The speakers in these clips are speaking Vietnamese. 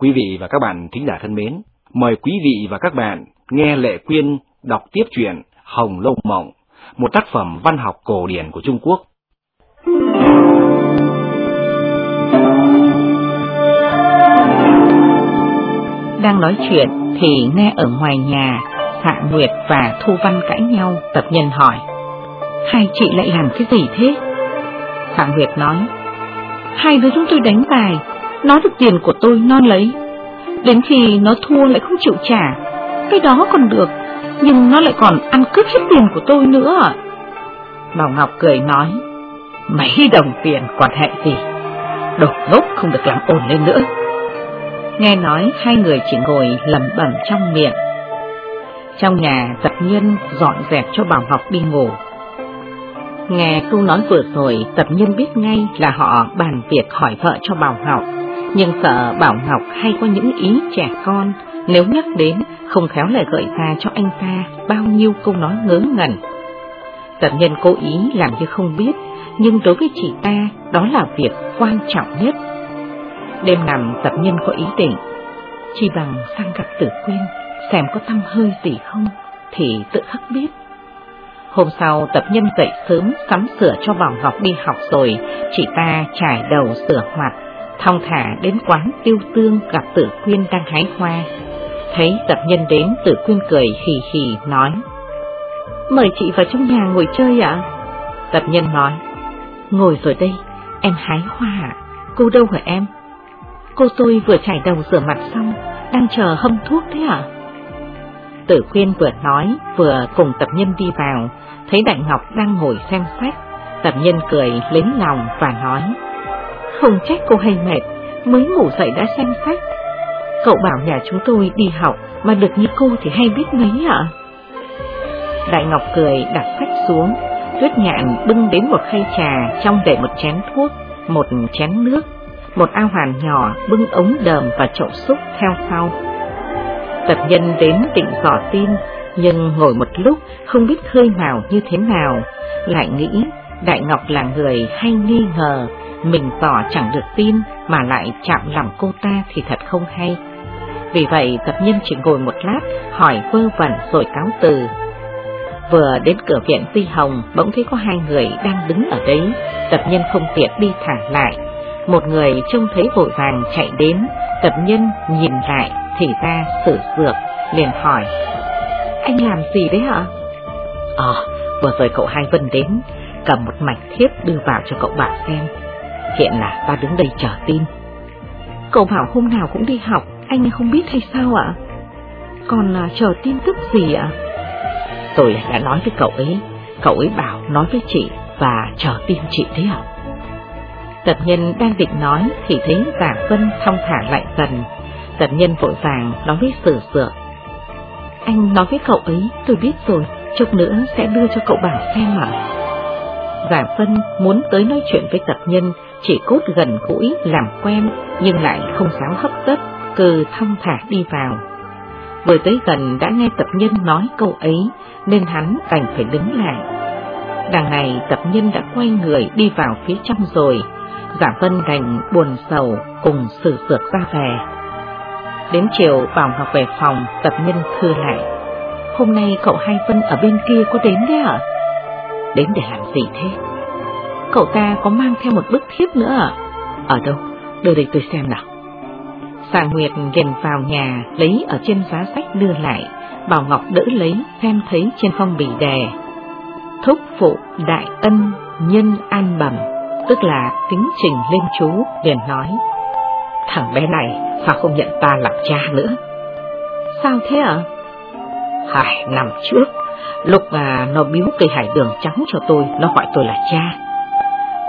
Quý vị và các bạn thính giả thân mến, mời quý vị và các bạn nghe Lệ Quyên đọc tiếp truyện Hồng Lâu Mộng, một tác phẩm văn học cổ điển của Trung Quốc. Đang nói chuyện thì nghe ở ngoài nhà Hạ Nguyệt và Thu Văn cãi nhau, tập nhân hỏi. Hai chị lại làm cái gì thế? Hạ Nguyệt nói. Hai đứa chúng tôi đánh bài, nó được tiền của tôi non lấy. Đến khi nó thua lại không chịu trả, cái đó còn được, nhưng nó lại còn ăn cướp hết tiền của tôi nữa. Bảo Ngọc cười nói, mấy đồng tiền quan hệ gì? Đồ ngốc không được làm ổn lên nữa. Nghe nói hai người chỉ ngồi lẩm bẩm trong miệng. Trong nhà tập nhân dọn dẹp cho Bảo Ngọc đi ngủ. Nghe câu nói vừa rồi, tập nhân biết ngay là họ bàn việc hỏi vợ cho Bảo Ngọc, nhưng sợ Bảo Ngọc hay có những ý trẻ con, nếu nhắc đến không khéo lại gợi ra cho anh ta bao nhiêu câu nói ngớ ngẩn. Tập nhân cố ý làm như không biết, nhưng đối với chị ta đó là việc quan trọng nhất. Đêm nằm tập nhân có ý định, chỉ bằng sang gặp tử quyên, xem có tâm hơi gì không, thì tự khắc biết. Hôm sau tập nhân dậy sớm sắm sửa cho Bảo Ngọc đi học rồi, chị ta trải đầu sửa mặt, thong thả đến quán tiêu tương gặp tử quyên đang hái hoa. Thấy tập nhân đến tử quyên cười hì hì nói, Mời chị vào trong nhà ngồi chơi ạ? Tập nhân nói, ngồi rồi đây, em hái hoa ạ, cô đâu hả em? Cô tôi vừa chải đầu rửa mặt xong, đang chờ hâm thuốc thế ạ? Tử Quyên vừa nói, vừa cùng tập nhân đi vào, thấy Đại Ngọc đang ngồi xem sách. Tập nhân cười lấy lòng và nói, không trách cô hay mệt, mới ngủ dậy đã xem sách. Cậu bảo nhà chúng tôi đi học mà được như cô thì hay biết mấy ạ? Đại Ngọc cười đặt sách xuống, Tuyết Nhạn bưng đến một khay trà trong để một chén thuốc, một chén nước, một ao hoàn nhỏ bưng ống đờm và chậu xúc theo sau. Tập nhân đến định dò tin, nhưng ngồi một lúc không biết khơi mào như thế nào, lại nghĩ Đại Ngọc là người hay nghi ngờ, mình tỏ chẳng được tin mà lại chạm lòng cô ta thì thật không hay. Vì vậy tập nhân chỉ ngồi một lát, hỏi vơ vẩn rồi cáo từ. Vừa đến cửa viện tuy Hồng, bỗng thấy có hai người đang đứng ở đấy, tập nhân không tiện đi thẳng lại. Một người trông thấy vội vàng chạy đến, tập nhân nhìn lại thì ra sử dược, liền hỏi. Anh làm gì đấy hả? Ờ, à, vừa rồi cậu Hai Vân đến, cầm một mảnh thiếp đưa vào cho cậu bạn xem. Hiện là ta đứng đây chờ tin. Cậu bảo hôm nào cũng đi học, anh không biết hay sao ạ? Còn à, chờ tin tức gì ạ? Tôi đã nói với cậu ấy, cậu ấy bảo nói với chị và chờ tin chị đấy ạ. Tập nhân đang định nói thì thấy giả vân thong thả lại dần. Tập nhân vội vàng nói với sử sượng. Anh nói với cậu ấy, tôi biết rồi, chút nữa sẽ đưa cho cậu bảo xem ạ. Giả vân muốn tới nói chuyện với tập nhân, chỉ cốt gần gũi, làm quen, nhưng lại không dám hấp tấp, cứ thong thả đi vào. Vừa tới gần đã nghe tập nhân nói câu ấy, nên hắn đành phải đứng lại. Đằng này tập nhân đã quay người đi vào phía trong rồi, Giả Vân đành buồn sầu cùng sử dược ra về. Đến chiều Bảo học về phòng, tập nhân thưa lại. Hôm nay cậu Hai Vân ở bên kia có đến đấy à? Đến để làm gì thế? Cậu ta có mang theo một bức thiếp nữa à? Ở đâu? Đưa đây tôi xem nào. Sà Nguyệt liền vào nhà lấy ở trên giá sách đưa lại, Bảo Ngọc đỡ lấy xem thấy trên phong bì đề. Thúc phụ đại ân nhân an bẩm, tức là tính trình lên chú liền nói. Thằng bé này sao không nhận ta làm cha nữa? Sao thế ạ? À? Hải năm trước, lúc mà nó biếu cây hải đường trắng cho tôi, nó gọi tôi là cha.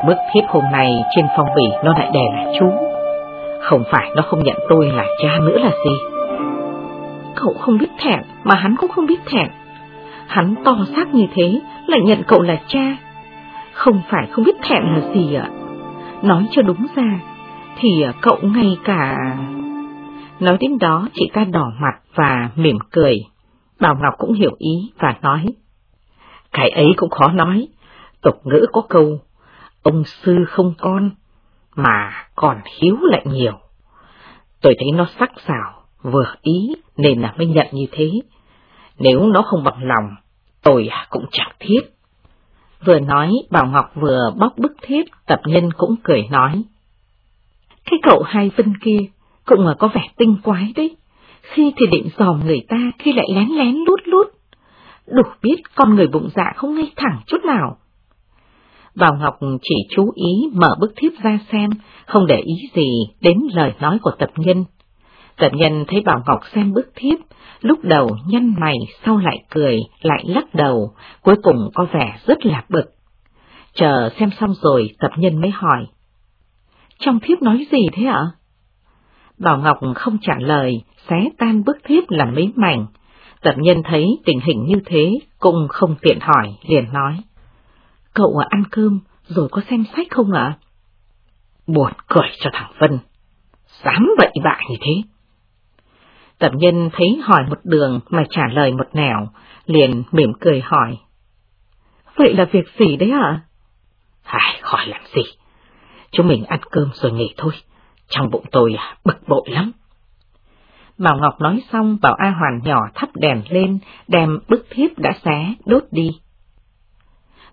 Bức thiếp hôm nay trên phong bì nó lại đề là chú. Không phải nó không nhận tôi là cha nữa là gì? Cậu không biết thẹn, mà hắn cũng không biết thẹn. Hắn to xác như thế, lại nhận cậu là cha. Không phải không biết thẹn là gì ạ? Nói cho đúng ra, thì cậu ngay cả... Nói đến đó chị ta đỏ mặt và mỉm cười. Bảo Ngọc cũng hiểu ý và nói. Cái ấy cũng khó nói, tục ngữ có câu, ông sư không con, mà còn hiếu lại nhiều. Tôi thấy nó sắc sảo, vừa ý nên là mới nhận như thế. Nếu nó không bằng lòng, tôi cũng chẳng thiết. Vừa nói, Bảo Ngọc vừa bóc bức thiết, tập nhân cũng cười nói. Cái cậu hai vân kia cũng là có vẻ tinh quái đấy, khi thì định dòm người ta, khi lại lén lén lút lút. Đủ biết con người bụng dạ không ngay thẳng chút nào. Bảo Ngọc chỉ chú ý mở bức thiếp ra xem, không để ý gì đến lời nói của tập nhân. Tập nhân thấy Bảo Ngọc xem bức thiếp, lúc đầu nhăn mày, sau lại cười, lại lắc đầu, cuối cùng có vẻ rất là bực. Chờ xem xong rồi, tập nhân mới hỏi. Trong thiếp nói gì thế ạ? Bảo Ngọc không trả lời, xé tan bức thiếp làm mấy mảnh. Tập nhân thấy tình hình như thế, cũng không tiện hỏi, liền nói. Cậu ăn cơm, rồi có xem sách không ạ? Buồn cười cho thằng Vân. Dám bậy bạ như thế. Tập nhân thấy hỏi một đường mà trả lời một nẻo, liền mỉm cười hỏi. Vậy là việc gì đấy ạ? Hài, khỏi làm gì. Chúng mình ăn cơm rồi nghỉ thôi. Trong bụng tôi à, bực bội lắm. Bảo Ngọc nói xong bảo A Hoàn nhỏ thắp đèn lên, đem bức thiếp đã xé, đốt đi.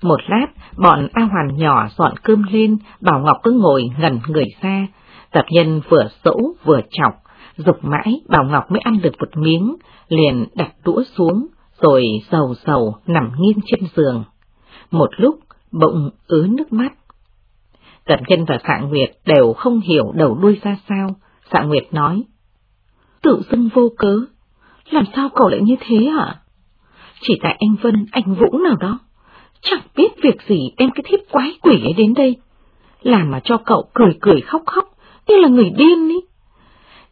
Một lát, bọn A Hoàn nhỏ dọn cơm lên, Bảo Ngọc cứ ngồi ngẩn người ra, tập nhân vừa dỗ vừa chọc, dục mãi Bảo Ngọc mới ăn được một miếng, liền đặt đũa xuống, rồi sầu sầu nằm nghiêng trên giường. Một lúc, bỗng ứ nước mắt. Tập nhân và Sạ Nguyệt đều không hiểu đầu đuôi ra sao, Sạ Nguyệt nói. Tự dưng vô cớ, làm sao cậu lại như thế hả? Chỉ tại anh Vân, anh Vũ nào đó, chẳng biết việc gì đem cái thiếp quái quỷ ấy đến đây, làm mà cho cậu cười cười khóc khóc, như là người điên ý.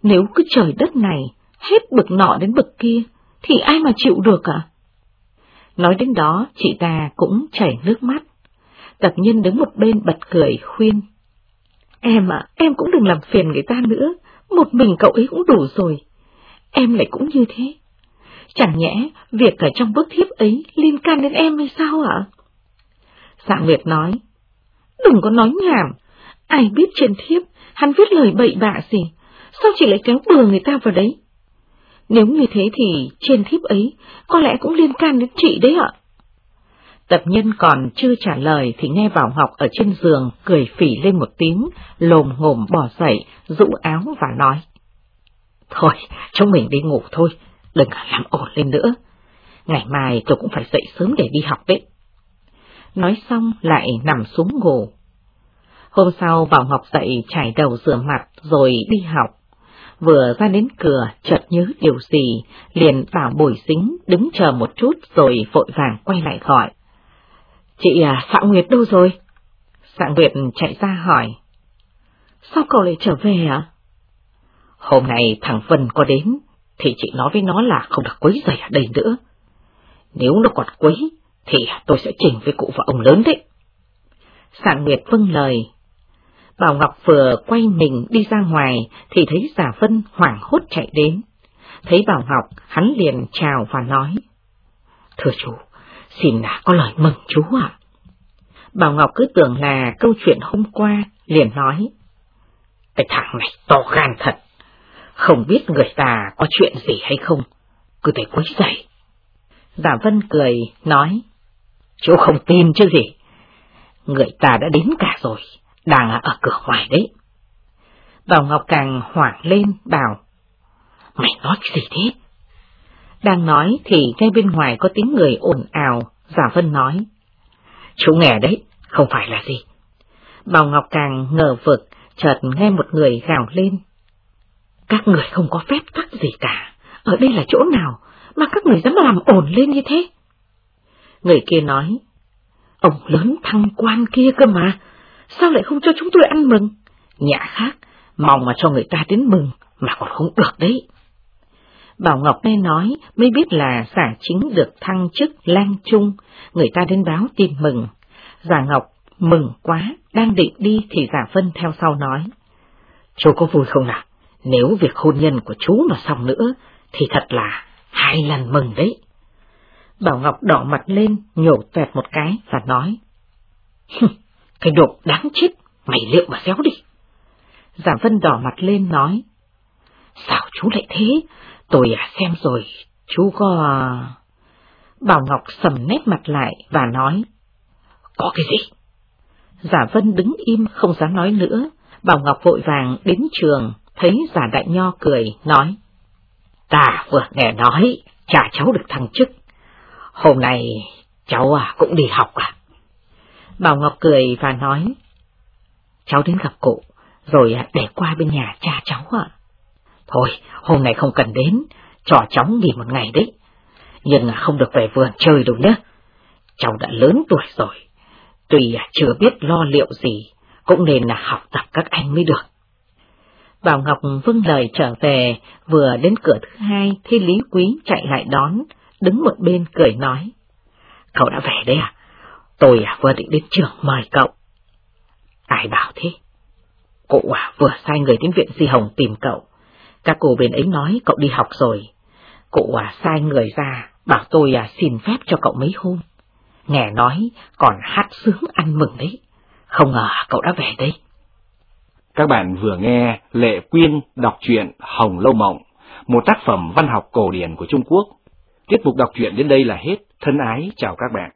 Nếu cứ trời đất này, hết bực nọ đến bực kia, thì ai mà chịu được à? Nói đến đó, chị ta cũng chảy nước mắt. Tập nhân đứng một bên bật cười khuyên. Em ạ, em cũng đừng làm phiền người ta nữa, một mình cậu ấy cũng đủ rồi. Em lại cũng như thế. Chẳng nhẽ việc ở trong bức thiếp ấy liên can đến em hay sao ạ? Dạ Nguyệt nói, đừng có nói nhảm, ai biết trên thiếp hắn viết lời bậy bạ gì, sao chị lại kéo bừa người ta vào đấy? Nếu như thế thì trên thiếp ấy có lẽ cũng liên can đến chị đấy ạ. Tập nhân còn chưa trả lời thì nghe Bảo Ngọc ở trên giường cười phỉ lên một tiếng, lồm ngồm bỏ dậy, rũ áo và nói. Thôi, chúng mình đi ngủ thôi, đừng làm ổn lên nữa. Ngày mai tôi cũng phải dậy sớm để đi học đấy. Nói xong lại nằm xuống ngủ. Hôm sau Bảo Ngọc dậy chải đầu rửa mặt rồi đi học. Vừa ra đến cửa chợt nhớ điều gì, liền bảo bồi dính đứng chờ một chút rồi vội vàng quay lại gọi. Chị à, Sạ Nguyệt đâu rồi? Sạ Nguyệt chạy ra hỏi. Sao cậu lại trở về ạ? Hôm nay thằng Vân có đến, thì chị nói với nó là không được quấy rầy ở đây nữa. Nếu nó còn quấy, thì tôi sẽ trình với cụ và ông lớn đấy. Sạng Nguyệt vâng lời. Bảo Ngọc vừa quay mình đi ra ngoài thì thấy Giả Vân hoảng hốt chạy đến. Thấy Bảo Ngọc, hắn liền chào và nói. Thưa chú, xin là có lời mừng chú ạ. Bảo Ngọc cứ tưởng là câu chuyện hôm qua, liền nói. Cái thằng này to gan thật, không biết người ta có chuyện gì hay không, cứ thể quấy dậy. Giả Vân cười, nói. Chú không tin chứ gì. Người ta đã đến cả rồi, đang ở cửa ngoài đấy. Bảo Ngọc càng hoảng lên, bảo. Mày nói cái gì thế? Đang nói thì ngay bên ngoài có tiếng người ồn ào, Giả Vân nói. Chú nghe đấy, không phải là gì. Bảo Ngọc càng ngờ vực, chợt nghe một người gào lên. Các người không có phép tắc gì cả, ở đây là chỗ nào mà các người dám làm ổn lên như thế? Người kia nói, ông lớn thăng quan kia cơ mà, sao lại không cho chúng tôi ăn mừng? Nhã khác, mong mà cho người ta đến mừng mà còn không được đấy. Bảo Ngọc nghe nói mới biết là giả chính được thăng chức lang trung, người ta đến báo tin mừng. Giả Ngọc mừng quá, đang định đi thì giả Vân theo sau nói. Chú có vui không nào? Nếu việc hôn nhân của chú mà xong nữa, thì thật là hai lần mừng đấy. Bảo Ngọc đỏ mặt lên, nhổ tuẹt một cái và nói. Cái đồ đáng chết, mày liệu mà xéo đi. Giả Vân đỏ mặt lên nói. Sao chú lại thế? Tôi à xem rồi, chú có... Bảo Ngọc sầm nét mặt lại và nói. Có cái gì? Giả Vân đứng im không dám nói nữa, Bảo Ngọc vội vàng đến trường, thấy giả đại nho cười, nói. Ta vừa nghe nói, cha cháu được thăng chức. Hôm nay cháu à cũng đi học à? Bảo Ngọc cười và nói. Cháu đến gặp cụ, rồi à, để qua bên nhà cha cháu ạ. Thôi, hôm nay không cần đến, cho cháu nghỉ một ngày đấy. Nhưng à, không được về vườn chơi đâu nhé. Cháu đã lớn tuổi rồi, tuy à, chưa biết lo liệu gì, cũng nên là học tập các anh mới được. Bảo Ngọc vâng lời trở về, vừa đến cửa thứ hai thì Lý Quý chạy lại đón, đứng một bên cười nói. Cậu đã về đấy à? Tôi à, vừa định đến trường mời cậu. Ai bảo thế? Cụ à, vừa sai người đến viện Di Hồng tìm cậu. Các cô bên ấy nói cậu đi học rồi. Cụ à, sai người ra, bảo tôi à, xin phép cho cậu mấy hôm. Nghe nói còn hát sướng ăn mừng đấy. Không ngờ cậu đã về đây. Các bạn vừa nghe Lệ Quyên đọc truyện Hồng Lâu Mộng, một tác phẩm văn học cổ điển của Trung Quốc. Tiết mục đọc truyện đến đây là hết. Thân ái chào các bạn.